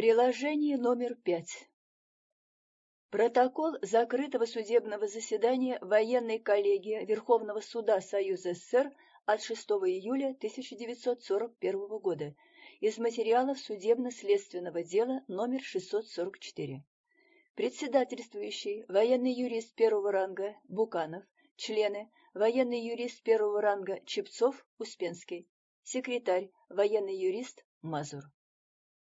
Приложение номер пять. Протокол закрытого судебного заседания военной коллегии Верховного суда Союза СССР от 6 июля 1941 года из материалов судебно-следственного дела номер 644. Председательствующий военный юрист первого ранга Буканов, члены военный юрист первого ранга Чепцов, Успенский, секретарь военный юрист Мазур.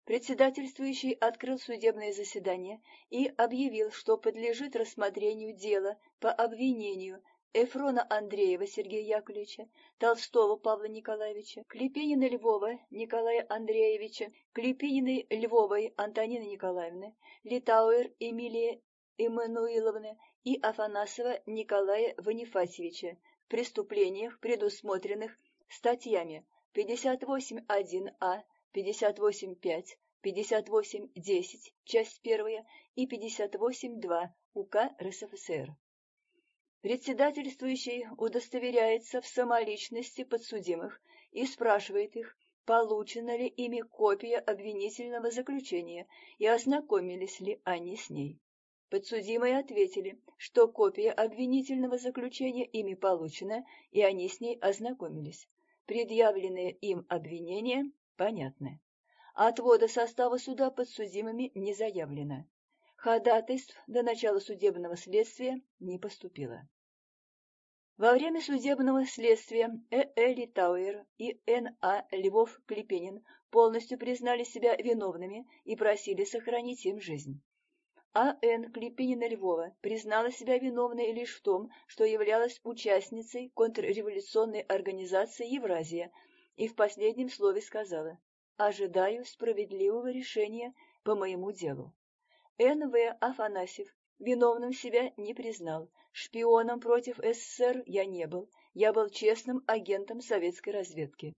Председательствующий открыл судебное заседание и объявил, что подлежит рассмотрению дела по обвинению Эфрона Андреева Сергея Яковлевича, Толстого Павла Николаевича, Клепинина Львова Николая Андреевича, Клепининой Львовой Антонины Николаевны, Литауэр Эмилия Эммануиловны и Афанасова Николая Ванифатьевича в преступлениях, предусмотренных статьями 58.1а 58.5, 58.10, часть 1 и 58.2 УК РСФСР. Председательствующий удостоверяется в самоличности подсудимых и спрашивает их, получена ли ими копия обвинительного заключения и ознакомились ли они с ней. Подсудимые ответили, что копия обвинительного заключения ими получена, и они с ней ознакомились. Предъявленные им обвинения понятны. Отвода состава суда подсудимыми не заявлено. Ходатайств до начала судебного следствия не поступило. Во время судебного следствия Э. Э. Литауэр и Н. А. Львов-Клепенин полностью признали себя виновными и просили сохранить им жизнь. А. Н. Клепинина-Львова признала себя виновной лишь в том, что являлась участницей контрреволюционной организации «Евразия», и в последнем слове сказала «Ожидаю справедливого решения по моему делу». Н.В. Афанасьев виновным себя не признал, шпионом против СССР я не был, я был честным агентом советской разведки.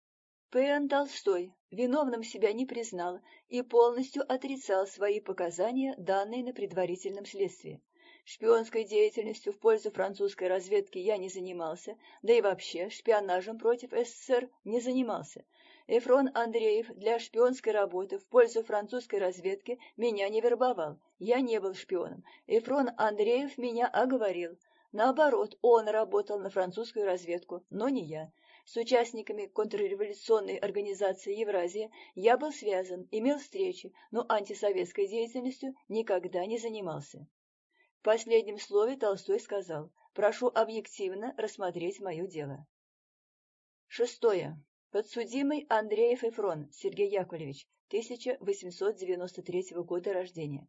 П.Н. Толстой виновным себя не признал и полностью отрицал свои показания, данные на предварительном следствии. Шпионской деятельностью в пользу французской разведки я не занимался, да и вообще шпионажем против СССР не занимался. Эфрон Андреев для шпионской работы в пользу французской разведки меня не вербовал. Я не был шпионом. Эфрон Андреев меня оговорил. Наоборот, он работал на французскую разведку, но не я. С участниками контрреволюционной организации Евразия я был связан, имел встречи, но антисоветской деятельностью никогда не занимался. Последнем слове Толстой сказал «Прошу объективно рассмотреть мое дело». Шестое. Подсудимый Андреев Эфрон Сергей Яковлевич, 1893 года рождения.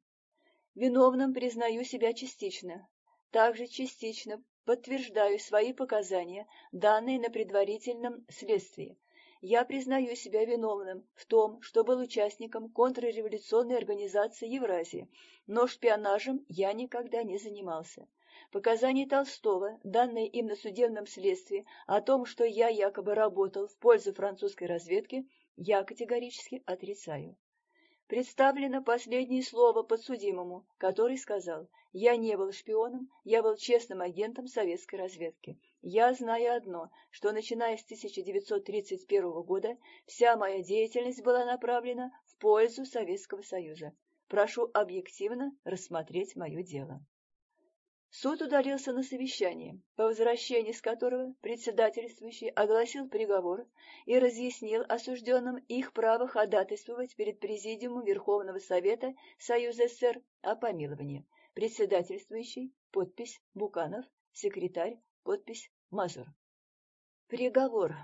Виновным признаю себя частично. Также частично подтверждаю свои показания, данные на предварительном следствии, я признаю себя виновным в том, что был участником контрреволюционной организации Евразия, но шпионажем я никогда не занимался. Показания Толстого, данные им на судебном следствии, о том, что я якобы работал в пользу французской разведки, я категорически отрицаю. Представлено последнее слово подсудимому, который сказал «Я не был шпионом, я был честным агентом советской разведки. Я знаю одно, что начиная с 1931 года вся моя деятельность была направлена в пользу Советского Союза. Прошу объективно рассмотреть мое дело. Суд удалился на совещание, по возвращении с которого председательствующий огласил приговор и разъяснил осужденным их право ходатайствовать перед Президиумом Верховного Совета Союза СССР о помиловании. Председательствующий, подпись Буканов, секретарь, подпись Мазур. Приговор.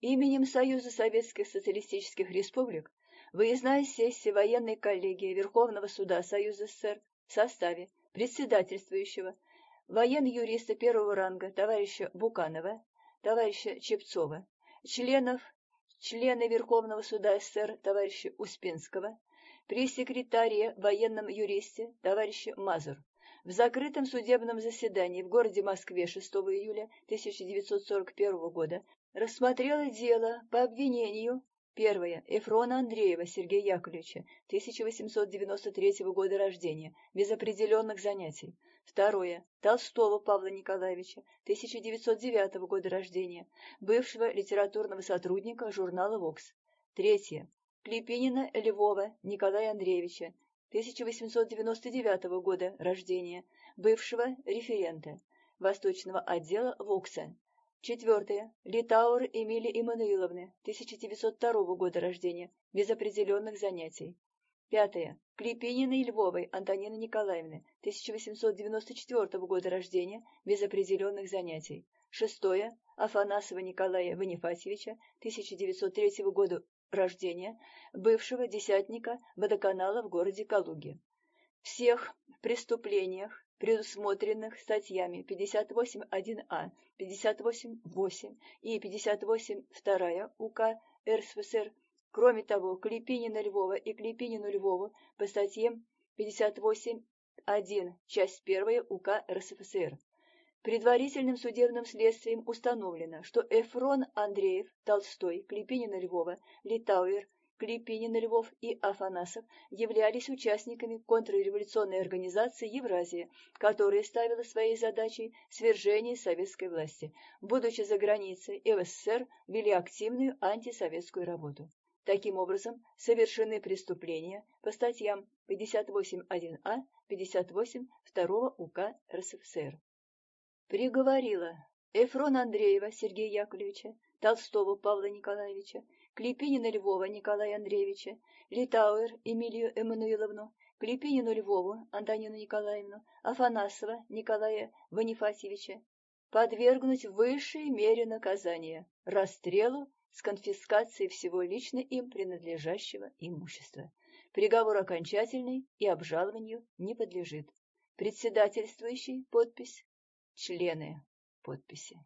Именем Союза Советских Социалистических Республик выездная сессия военной коллегии Верховного Суда Союза СССР в составе председательствующего воен-юриста первого ранга товарища Буканова, товарища Чепцова, членов члена Верховного Суда СССР товарища Успенского, пресс-секретаря военном юристе товарища Мазур в закрытом судебном заседании в городе Москве 6 июля 1941 года рассмотрела дело по обвинению Первое. Эфрона Андреева Сергея Яковлевича, 1893 года рождения, без определенных занятий. Второе. Толстого Павла Николаевича, 1909 года рождения, бывшего литературного сотрудника журнала «Вокс». Третье. Клепинина Львова Николая Андреевича, 1899 года рождения, бывшего референта Восточного отдела ВОКСа. Четвертое. Литаур Эмилии Иммануиловны, 1902 года рождения, без определенных занятий. Пятое. Клепининой Львовой Антонины Николаевны, 1894 года рождения, без определенных занятий. Шестое. Афанасова Николая Ванифатьевича, 1903 года рождения, бывшего десятника водоканала в городе Калуге. Всех преступлениях, предусмотренных статьями 58.1а, 58.8 и 58.2 УК РСФСР, кроме того, Клепинина Львова и Клепинину Львову по статьям 58.1, часть 1 УК РСФСР. Предварительным судебным следствием установлено, что Эфрон Андреев, Толстой, Клепинина Львова, Литауэр, Клепинин Львов и Афанасов являлись участниками контрреволюционной организации «Евразия», которая ставила своей задачей свержение советской власти. Будучи за границей, в СССР вели активную антисоветскую работу. Таким образом, совершены преступления по статьям 58.1а, 58.2 УК РСФСР приговорила Эфрона Андреева Сергея Яковлевича, Толстого Павла Николаевича, Клепинина Львова Николая Андреевича, Литауэр Эмилию Эммануиловну, Клепинину Львову Антонину Николаевну, Афанасова Николая Ванифатьевича подвергнуть высшей мере наказания – расстрелу с конфискацией всего лично им принадлежащего имущества. Приговор окончательный и обжалованию не подлежит. Председательствующий подпись члены подписи.